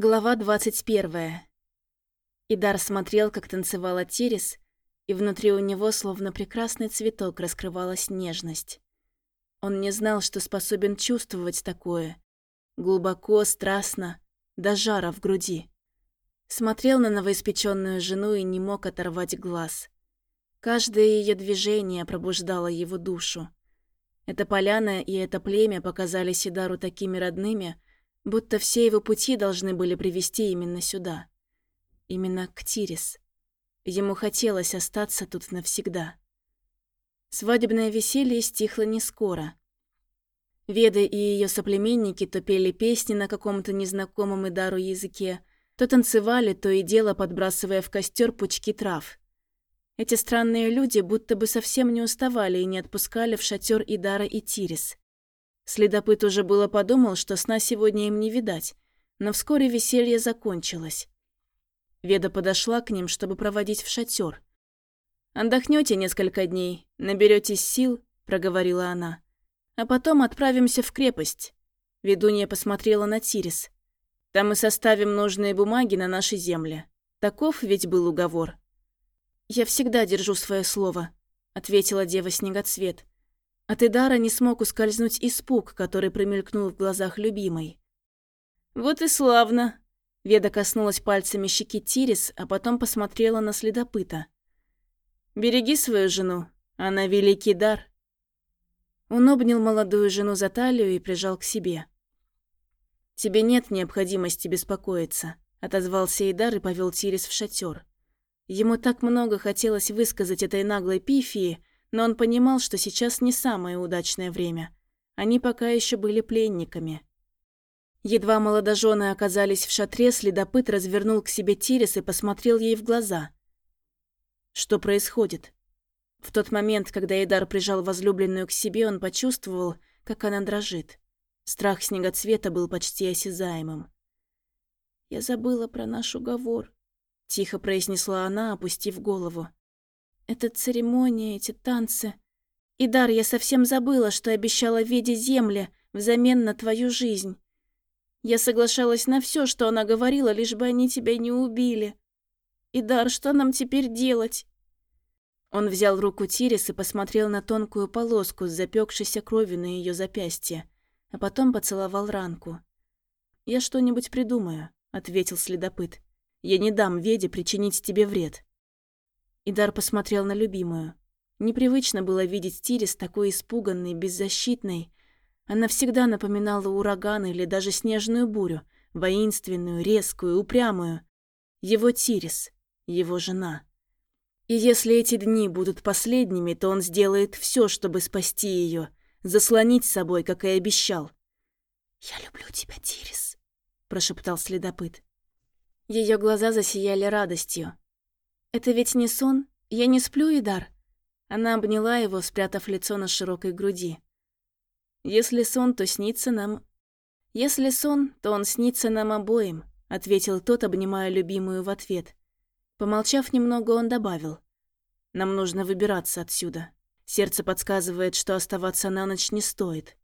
Глава 21. Идар смотрел, как танцевала Терес, и внутри у него, словно прекрасный цветок, раскрывалась нежность. Он не знал, что способен чувствовать такое. Глубоко, страстно, до жара в груди. Смотрел на новоиспеченную жену и не мог оторвать глаз. Каждое ее движение пробуждало его душу. Эта поляна и это племя показались Идару такими родными, будто все его пути должны были привести именно сюда. Именно к Тирис. Ему хотелось остаться тут навсегда. Свадебное веселье стихло не скоро. Веда и ее соплеменники то пели песни на каком-то незнакомом Идару языке, то танцевали, то и дело подбрасывая в костер пучки трав. Эти странные люди будто бы совсем не уставали и не отпускали в шатер Идара и Тирис. Следопыт уже было подумал, что сна сегодня им не видать, но вскоре веселье закончилось. Веда подошла к ним, чтобы проводить в шатер. «Отдохнете несколько дней, наберетесь сил», — проговорила она. «А потом отправимся в крепость». Ведунья посмотрела на Тирис. «Там мы составим нужные бумаги на нашей земле. Таков ведь был уговор». «Я всегда держу свое слово», — ответила дева Снегоцвет. От Идара не смог ускользнуть испуг, который промелькнул в глазах любимой. «Вот и славно!» Веда коснулась пальцами щеки Тирис, а потом посмотрела на следопыта. «Береги свою жену, она великий дар». Он обнял молодую жену за талию и прижал к себе. «Тебе нет необходимости беспокоиться», — отозвался Идар и повел Тирис в шатер. Ему так много хотелось высказать этой наглой пифии, но он понимал, что сейчас не самое удачное время. Они пока еще были пленниками. Едва молодожены оказались в шатре, следопыт развернул к себе Тирис и посмотрел ей в глаза. Что происходит? В тот момент, когда Эдар прижал возлюбленную к себе, он почувствовал, как она дрожит. Страх снегоцвета был почти осязаемым. «Я забыла про наш уговор», — тихо произнесла она, опустив голову. Эта церемония, эти танцы. И дар, я совсем забыла, что обещала Веде земле взамен на твою жизнь. Я соглашалась на все, что она говорила, лишь бы они тебя не убили. И дар, что нам теперь делать? Он взял руку Тирис и посмотрел на тонкую полоску с запекшейся кровью на ее запястье, а потом поцеловал ранку. «Я что-нибудь придумаю», — ответил следопыт. «Я не дам Веде причинить тебе вред». Идар посмотрел на любимую. Непривычно было видеть Тирис такой испуганной, беззащитной. Она всегда напоминала ураган или даже снежную бурю, воинственную, резкую, упрямую. Его Тирис, его жена. И если эти дни будут последними, то он сделает все, чтобы спасти ее, заслонить собой, как и обещал. «Я люблю тебя, Тирис», – прошептал следопыт. Ее глаза засияли радостью. «Это ведь не сон? Я не сплю, Идар?» Она обняла его, спрятав лицо на широкой груди. «Если сон, то снится нам...» «Если сон, то он снится нам обоим», — ответил тот, обнимая любимую в ответ. Помолчав немного, он добавил. «Нам нужно выбираться отсюда. Сердце подсказывает, что оставаться на ночь не стоит.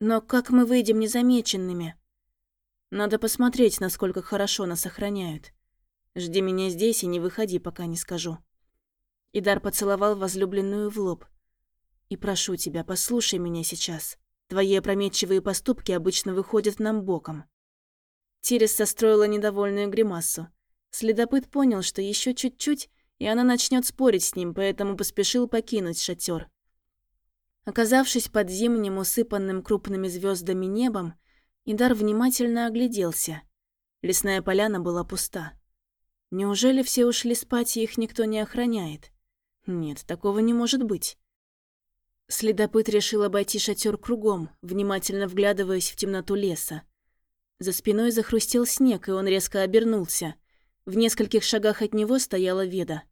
Но как мы выйдем незамеченными? Надо посмотреть, насколько хорошо нас охраняют. Жди меня здесь и не выходи, пока не скажу». Идар поцеловал возлюбленную в лоб. «И прошу тебя, послушай меня сейчас. Твои опрометчивые поступки обычно выходят нам боком». Тирис состроила недовольную гримасу. Следопыт понял, что еще чуть-чуть, и она начнет спорить с ним, поэтому поспешил покинуть шатер. Оказавшись под зимним, усыпанным крупными звездами небом, Идар внимательно огляделся. Лесная поляна была пуста. Неужели все ушли спать, и их никто не охраняет? Нет, такого не может быть. Следопыт решил обойти шатер кругом, внимательно вглядываясь в темноту леса. За спиной захрустел снег, и он резко обернулся. В нескольких шагах от него стояла Веда.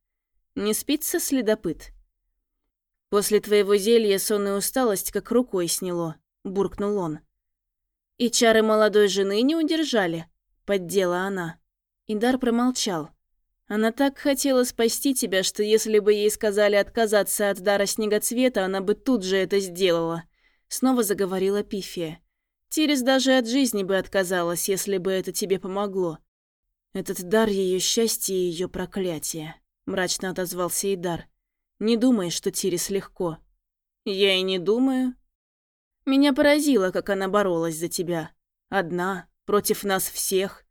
«Не спится, следопыт?» «После твоего зелья сон и усталость как рукой сняло», — буркнул он. «И чары молодой жены не удержали», — поддела она. Индар промолчал. Она так хотела спасти тебя, что если бы ей сказали отказаться от дара снегоцвета, она бы тут же это сделала. Снова заговорила Пифия. Тирис даже от жизни бы отказалась, если бы это тебе помогло. Этот дар ее счастья и ее проклятие, мрачно отозвался Идар. Не думай, что Тирис легко. Я и не думаю. Меня поразило, как она боролась за тебя. Одна, против нас всех.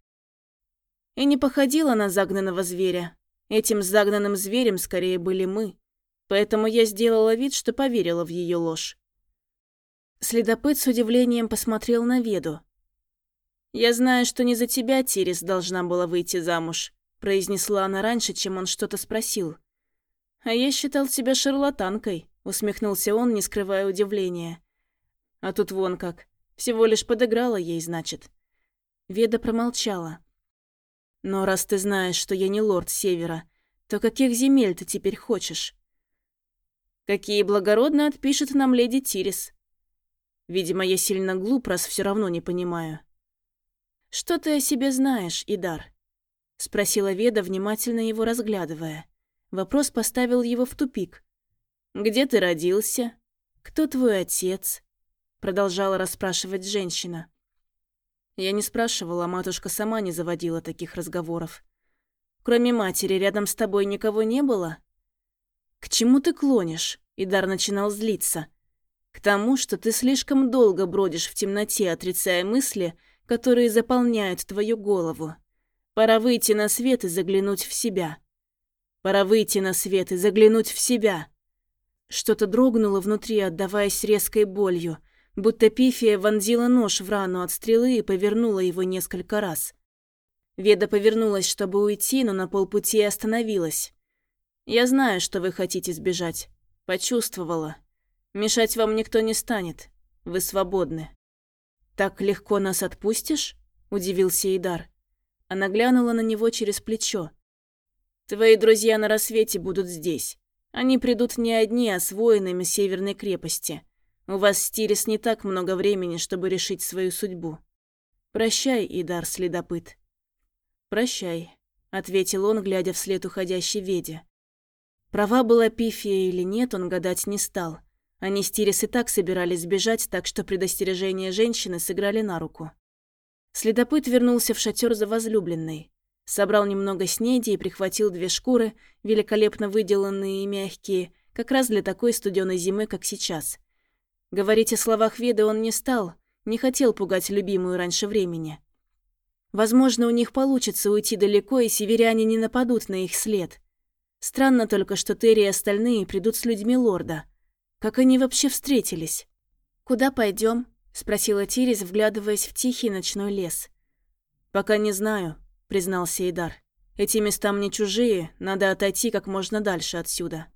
И не походила на загнанного зверя. Этим загнанным зверем скорее были мы. Поэтому я сделала вид, что поверила в ее ложь. Следопыт с удивлением посмотрел на Веду. «Я знаю, что не за тебя Тирис должна была выйти замуж», произнесла она раньше, чем он что-то спросил. «А я считал тебя шарлатанкой», усмехнулся он, не скрывая удивления. «А тут вон как. Всего лишь подыграла ей, значит». Веда промолчала. «Но раз ты знаешь, что я не лорд Севера, то каких земель ты теперь хочешь?» «Какие благородно отпишет нам леди Тирис», Видимо, я сильно глуп, раз все равно не понимаю. «Что ты о себе знаешь, Идар?» — спросила Веда, внимательно его разглядывая. Вопрос поставил его в тупик. «Где ты родился? Кто твой отец?» — продолжала расспрашивать женщина. Я не спрашивала, матушка сама не заводила таких разговоров. «Кроме матери, рядом с тобой никого не было?» «К чему ты клонишь?» Идар начинал злиться. К тому, что ты слишком долго бродишь в темноте, отрицая мысли, которые заполняют твою голову. Пора выйти на свет и заглянуть в себя. Пора выйти на свет и заглянуть в себя. Что-то дрогнуло внутри, отдаваясь резкой болью, будто пифия вонзила нож в рану от стрелы и повернула его несколько раз. Веда повернулась, чтобы уйти, но на полпути остановилась. «Я знаю, что вы хотите сбежать. Почувствовала. Мешать вам никто не станет. Вы свободны». «Так легко нас отпустишь?» – удивился Идар. Она глянула на него через плечо. «Твои друзья на рассвете будут здесь. Они придут не одни, а с воинами Северной крепости. У вас с Тирис не так много времени, чтобы решить свою судьбу. Прощай, Идар, следопыт». «Прощай», — ответил он, глядя вслед уходящей Веде. Права была Пифия или нет, он гадать не стал. Они с Тирис и так собирались сбежать, так что предостережения женщины сыграли на руку. Следопыт вернулся в шатер за возлюбленной. Собрал немного снеди и прихватил две шкуры, великолепно выделанные и мягкие, как раз для такой студеной зимы, как сейчас. Говорить о словах Веды он не стал, не хотел пугать любимую раньше времени. Возможно, у них получится уйти далеко, и северяне не нападут на их след. Странно только, что Терри и остальные придут с людьми лорда – как они вообще встретились? «Куда пойдем? спросила Тирис, вглядываясь в тихий ночной лес. «Пока не знаю», — признался Идар. «Эти места мне чужие, надо отойти как можно дальше отсюда».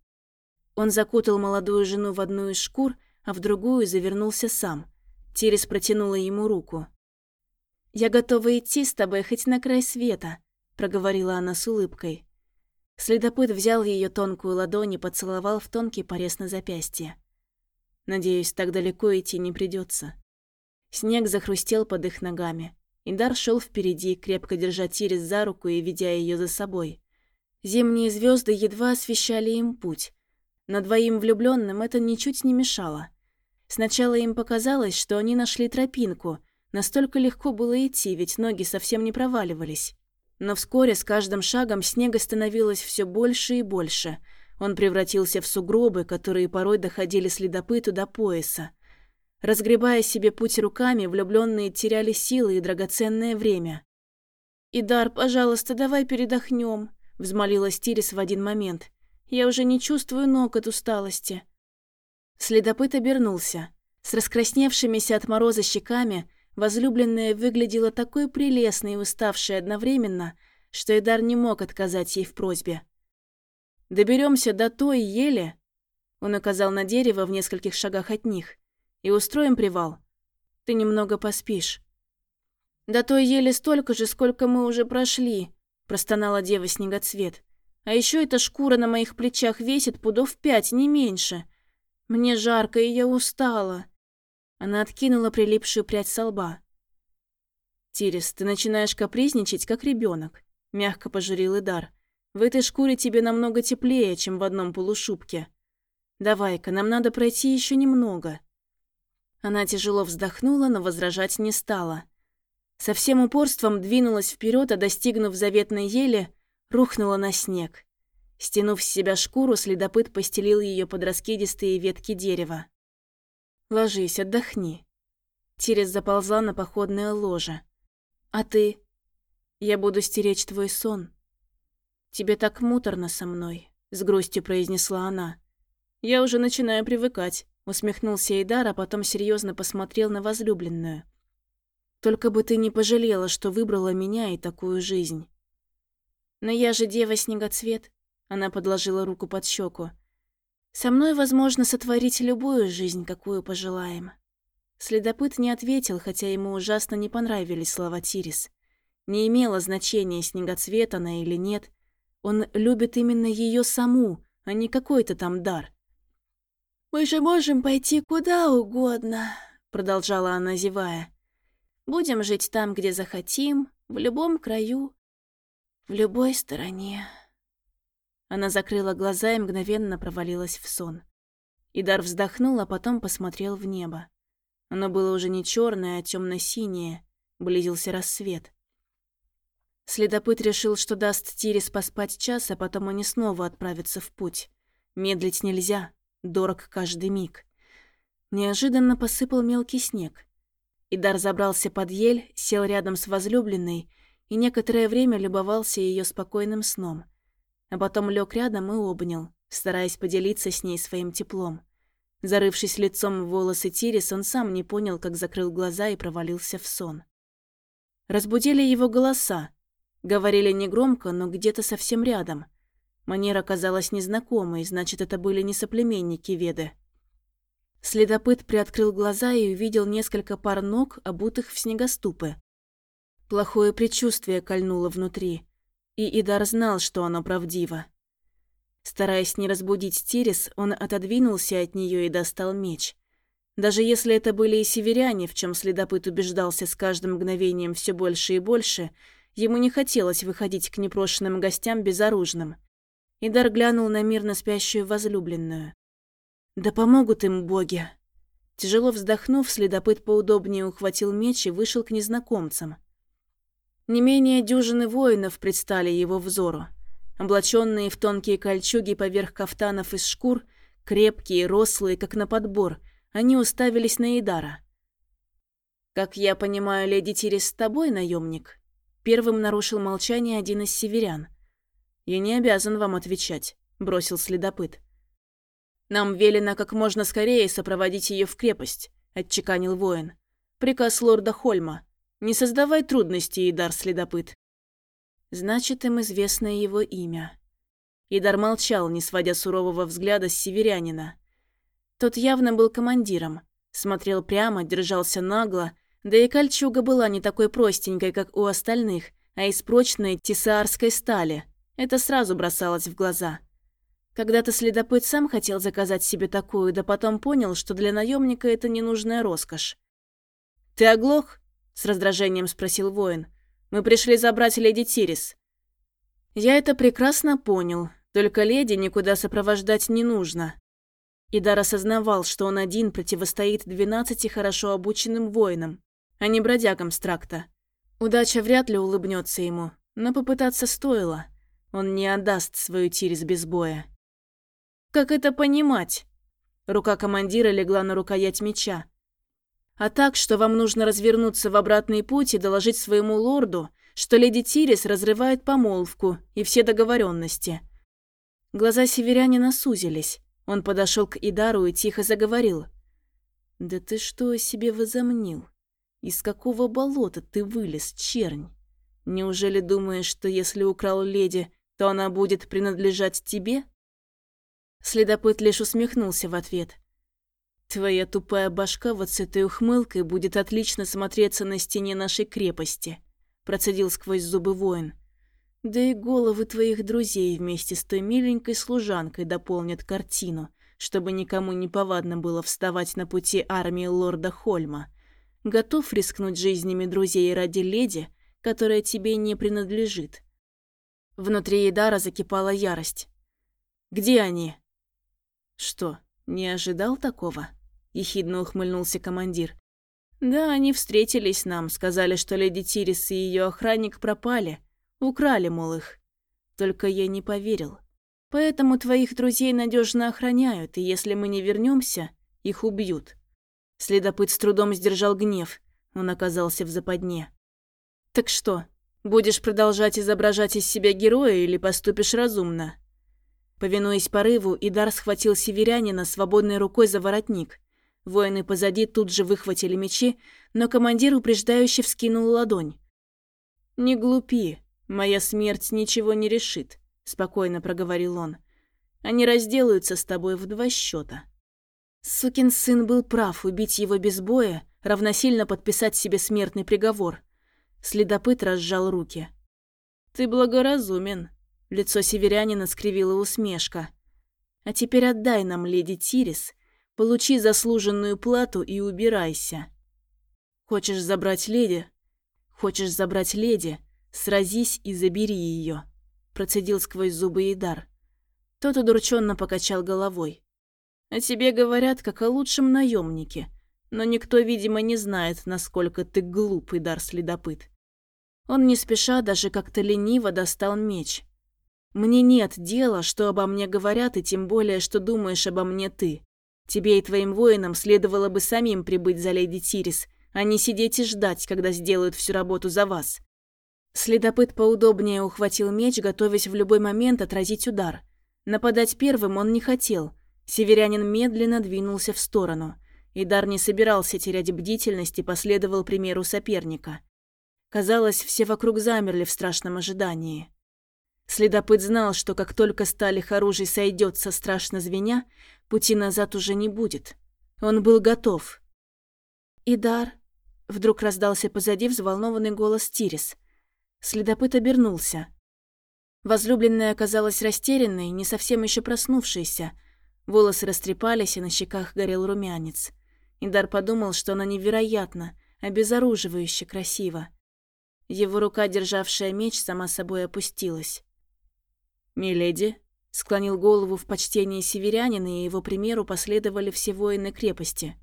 Он закутал молодую жену в одну из шкур, а в другую завернулся сам. Тирис протянула ему руку. «Я готова идти с тобой хоть на край света», — проговорила она с улыбкой. Следопыт взял ее тонкую ладонь и поцеловал в тонкий порез на запястье. Надеюсь, так далеко идти не придется. Снег захрустел под их ногами. Индар шел впереди, крепко держа Тирис за руку и ведя ее за собой. Зимние звезды едва освещали им путь. Но двоим влюбленным это ничуть не мешало. Сначала им показалось, что они нашли тропинку. Настолько легко было идти, ведь ноги совсем не проваливались. Но вскоре с каждым шагом снега становилось все больше и больше. Он превратился в сугробы, которые порой доходили следопыту до пояса. Разгребая себе путь руками, влюбленные теряли силы и драгоценное время. «Идар, пожалуйста, давай передохнем», — взмолилась Тирис в один момент. «Я уже не чувствую ног от усталости». Следопыт обернулся. С раскрасневшимися от мороза щеками Возлюбленная выглядела такой прелестной и уставшей одновременно, что Эдар не мог отказать ей в просьбе. Доберемся до той ели», — он указал на дерево в нескольких шагах от них, — «и устроим привал. Ты немного поспишь». «До той ели столько же, сколько мы уже прошли», — простонала дева Снегоцвет. «А еще эта шкура на моих плечах весит пудов пять, не меньше. Мне жарко, и я устала». Она откинула прилипшую прядь со лба. «Тирис, ты начинаешь капризничать, как ребенок, мягко пожурил Идар. «В этой шкуре тебе намного теплее, чем в одном полушубке. Давай-ка, нам надо пройти еще немного». Она тяжело вздохнула, но возражать не стала. Со всем упорством двинулась вперед, а достигнув заветной ели, рухнула на снег. Стянув с себя шкуру, следопыт постелил ее под раскидистые ветки дерева. «Ложись, отдохни». Тирес заползла на походное ложе. «А ты?» «Я буду стеречь твой сон». «Тебе так муторно со мной», — с грустью произнесла она. «Я уже начинаю привыкать», — усмехнулся Эйдар, а потом серьезно посмотрел на возлюбленную. «Только бы ты не пожалела, что выбрала меня и такую жизнь». «Но я же дева-снегоцвет», — она подложила руку под щеку. «Со мной возможно сотворить любую жизнь, какую пожелаем». Следопыт не ответил, хотя ему ужасно не понравились слова Тирис. Не имело значения, снегоцвет она или нет. Он любит именно ее саму, а не какой-то там дар. «Мы же можем пойти куда угодно», — продолжала она, зевая. «Будем жить там, где захотим, в любом краю, в любой стороне». Она закрыла глаза и мгновенно провалилась в сон. Идар вздохнул, а потом посмотрел в небо. Оно было уже не черное, а темно-синее. Близился рассвет. Следопыт решил, что даст Тирис поспать час, а потом они снова отправятся в путь. Медлить нельзя. Дорог каждый миг. Неожиданно посыпал мелкий снег. Идар забрался под ель, сел рядом с возлюбленной и некоторое время любовался ее спокойным сном. А потом лег рядом и обнял, стараясь поделиться с ней своим теплом. Зарывшись лицом в волосы Тирис, он сам не понял, как закрыл глаза и провалился в сон. Разбудили его голоса. Говорили негромко, но где-то совсем рядом – Манера казалась незнакомой, значит, это были не соплеменники Веды. Следопыт приоткрыл глаза и увидел несколько пар ног, обутых в снегоступы. Плохое предчувствие кольнуло внутри, и Идар знал, что оно правдиво. Стараясь не разбудить Тирис, он отодвинулся от нее и достал меч. Даже если это были и северяне, в чем следопыт убеждался с каждым мгновением все больше и больше, ему не хотелось выходить к непрошенным гостям безоружным. Идар глянул на мирно спящую возлюбленную. «Да помогут им боги!» Тяжело вздохнув, следопыт поудобнее ухватил меч и вышел к незнакомцам. Не менее дюжины воинов предстали его взору. Облаченные в тонкие кольчуги поверх кафтанов из шкур, крепкие, рослые, как на подбор, они уставились на Идара. «Как я понимаю, леди Тирис с тобой, наемник?» Первым нарушил молчание один из северян – «Я не обязан вам отвечать», — бросил следопыт. «Нам велено как можно скорее сопроводить ее в крепость», — отчеканил воин. «Приказ лорда Хольма. Не создавай трудностей, Идар следопыт». Значит, им известно его имя. Идар молчал, не сводя сурового взгляда с северянина. Тот явно был командиром. Смотрел прямо, держался нагло, да и кольчуга была не такой простенькой, как у остальных, а из прочной тесаарской стали, это сразу бросалось в глаза. Когда-то следопыт сам хотел заказать себе такую, да потом понял, что для наемника это ненужная роскошь. «Ты оглох?» – с раздражением спросил воин. «Мы пришли забрать леди Тирис». «Я это прекрасно понял, только леди никуда сопровождать не нужно». Идар осознавал, что он один противостоит двенадцати хорошо обученным воинам, а не бродягам с тракта. Удача вряд ли улыбнется ему, но попытаться стоило – он не отдаст свою Тирис без боя. Как это понимать? Рука командира легла на рукоять меча. А так, что вам нужно развернуться в обратный путь и доложить своему лорду, что леди Тирис разрывает помолвку и все договоренности. Глаза северянина сузились. Он подошел к Идару и тихо заговорил. «Да ты что о себе возомнил? Из какого болота ты вылез, чернь? Неужели думаешь, что если украл леди, то она будет принадлежать тебе?» Следопыт лишь усмехнулся в ответ. «Твоя тупая башка вот с этой ухмылкой будет отлично смотреться на стене нашей крепости», процедил сквозь зубы воин. «Да и головы твоих друзей вместе с той миленькой служанкой дополнят картину, чтобы никому не повадно было вставать на пути армии лорда Хольма. Готов рискнуть жизнями друзей ради леди, которая тебе не принадлежит?» Внутри Идара закипала ярость. «Где они?» «Что, не ожидал такого?» — ехидно ухмыльнулся командир. «Да, они встретились нам, сказали, что леди Тирис и ее охранник пропали. Украли, мол, их. Только я не поверил. Поэтому твоих друзей надежно охраняют, и если мы не вернемся, их убьют». Следопыт с трудом сдержал гнев. Он оказался в западне. «Так что, будешь продолжать изображать из себя героя или поступишь разумно?» Повинуясь порыву, Идар схватил северянина свободной рукой за воротник. Воины позади тут же выхватили мечи, но командир упреждающе вскинул ладонь. «Не глупи, моя смерть ничего не решит», — спокойно проговорил он. «Они разделаются с тобой в два счета. Сукин сын был прав, убить его без боя, равносильно подписать себе смертный приговор. Следопыт разжал руки. «Ты благоразумен», — лицо северянина скривила усмешка. «А теперь отдай нам, леди Тирис, получи заслуженную плату и убирайся. Хочешь забрать леди? Хочешь забрать леди? Сразись и забери ее», — процедил сквозь зубы Идар. Тот удрученно покачал головой. О тебе говорят, как о лучшем наемнике, но никто, видимо, не знает, насколько ты глупый, дар-следопыт. Он не спеша, даже как-то лениво достал меч. Мне нет дела, что обо мне говорят, и тем более, что думаешь обо мне ты. Тебе и твоим воинам следовало бы самим прибыть за леди Тирис, а не сидеть и ждать, когда сделают всю работу за вас. Следопыт поудобнее ухватил меч, готовясь в любой момент отразить удар. Нападать первым он не хотел, Северянин медленно двинулся в сторону. Идар не собирался терять бдительность и последовал примеру соперника. Казалось, все вокруг замерли в страшном ожидании. Следопыт знал, что как только сталь оружий сойдет со страшно звеня, пути назад уже не будет. Он был готов. «Идар!» — вдруг раздался позади взволнованный голос Тирис. Следопыт обернулся. Возлюбленная оказалась растерянной, не совсем еще проснувшейся — Волосы растрепались, и на щеках горел румянец. Идар подумал, что она невероятно, обезоруживающе красива. Его рука, державшая меч, сама собой опустилась. «Миледи», — склонил голову в почтении северянина, и его примеру последовали все воины крепости.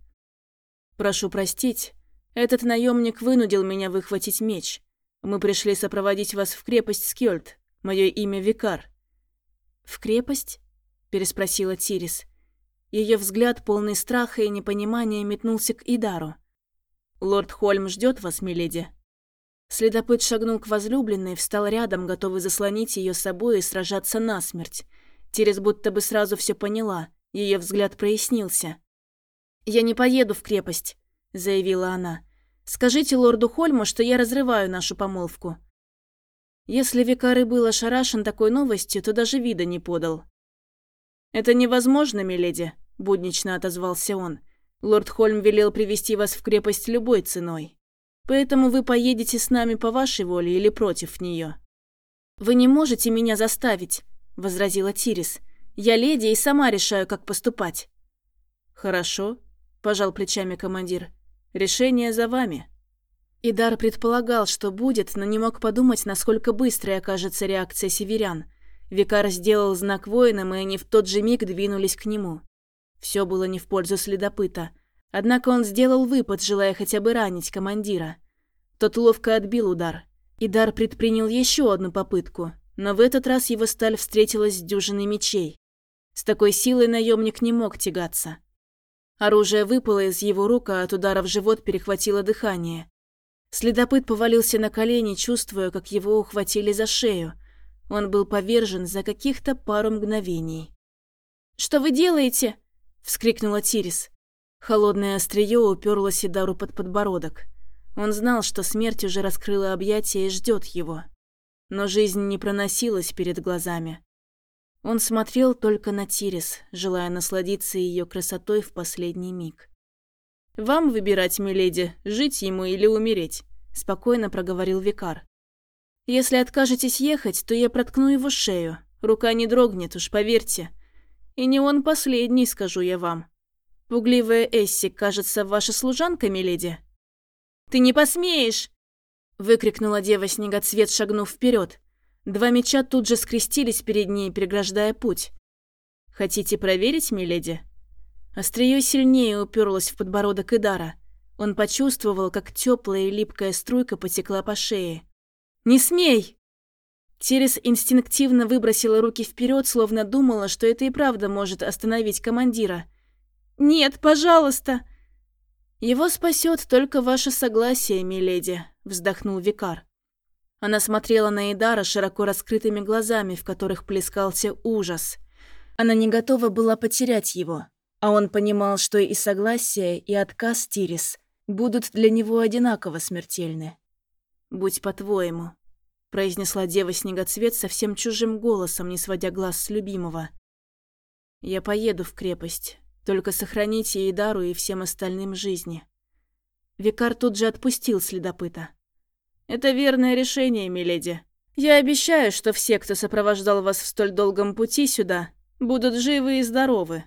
«Прошу простить, этот наемник вынудил меня выхватить меч. Мы пришли сопроводить вас в крепость Скёльд. Мое имя Викар». «В крепость?» переспросила Тирис. Ее взгляд, полный страха и непонимания, метнулся к Идару. «Лорд Хольм ждет вас, миледи». Следопыт шагнул к возлюбленной, встал рядом, готовый заслонить ее собой и сражаться насмерть. Тирис будто бы сразу все поняла, ее взгляд прояснился. «Я не поеду в крепость», — заявила она. «Скажите лорду Хольму, что я разрываю нашу помолвку». Если Викары был ошарашен такой новостью, то даже вида не подал. «Это невозможно, миледи», – буднично отозвался он. «Лорд Хольм велел привести вас в крепость любой ценой. Поэтому вы поедете с нами по вашей воле или против нее». «Вы не можете меня заставить», – возразила Тирис. «Я леди и сама решаю, как поступать». «Хорошо», – пожал плечами командир. «Решение за вами». Идар предполагал, что будет, но не мог подумать, насколько быстрой окажется реакция северян – Викар сделал знак воинам, и они в тот же миг двинулись к нему. Все было не в пользу следопыта. Однако он сделал выпад, желая хотя бы ранить командира. Тот ловко отбил удар. Идар предпринял еще одну попытку, но в этот раз его сталь встретилась с дюжиной мечей. С такой силой наемник не мог тягаться. Оружие выпало из его рук, а от удара в живот перехватило дыхание. Следопыт повалился на колени, чувствуя, как его ухватили за шею – он был повержен за каких-то пару мгновений. «Что вы делаете?» – вскрикнула Тирис. Холодное острие уперлось Идару под подбородок. Он знал, что смерть уже раскрыла объятия и ждет его. Но жизнь не проносилась перед глазами. Он смотрел только на Тирис, желая насладиться ее красотой в последний миг. «Вам выбирать, миледи, жить ему или умереть», – спокойно проговорил Викар. Если откажетесь ехать, то я проткну его шею. Рука не дрогнет, уж поверьте. И не он последний, скажу я вам. Пугливая Эсси, кажется, ваша служанка, миледи?» «Ты не посмеешь!» Выкрикнула дева-снегоцвет, шагнув вперед. Два меча тут же скрестились перед ней, преграждая путь. «Хотите проверить, миледи?» Острие сильнее уперлось в подбородок Идара. Он почувствовал, как теплая и липкая струйка потекла по шее. «Не смей!» Терес инстинктивно выбросила руки вперед, словно думала, что это и правда может остановить командира. «Нет, пожалуйста!» «Его спасет только ваше согласие, миледи», — вздохнул Викар. Она смотрела на Идара широко раскрытыми глазами, в которых плескался ужас. Она не готова была потерять его, а он понимал, что и согласие, и отказ Тирис будут для него одинаково смертельны. «Будь по-твоему», — произнесла дева-снегоцвет совсем чужим голосом, не сводя глаз с любимого. «Я поеду в крепость, только сохраните Идару и всем остальным жизни». Викар тут же отпустил следопыта. «Это верное решение, миледи. Я обещаю, что все, кто сопровождал вас в столь долгом пути сюда, будут живы и здоровы.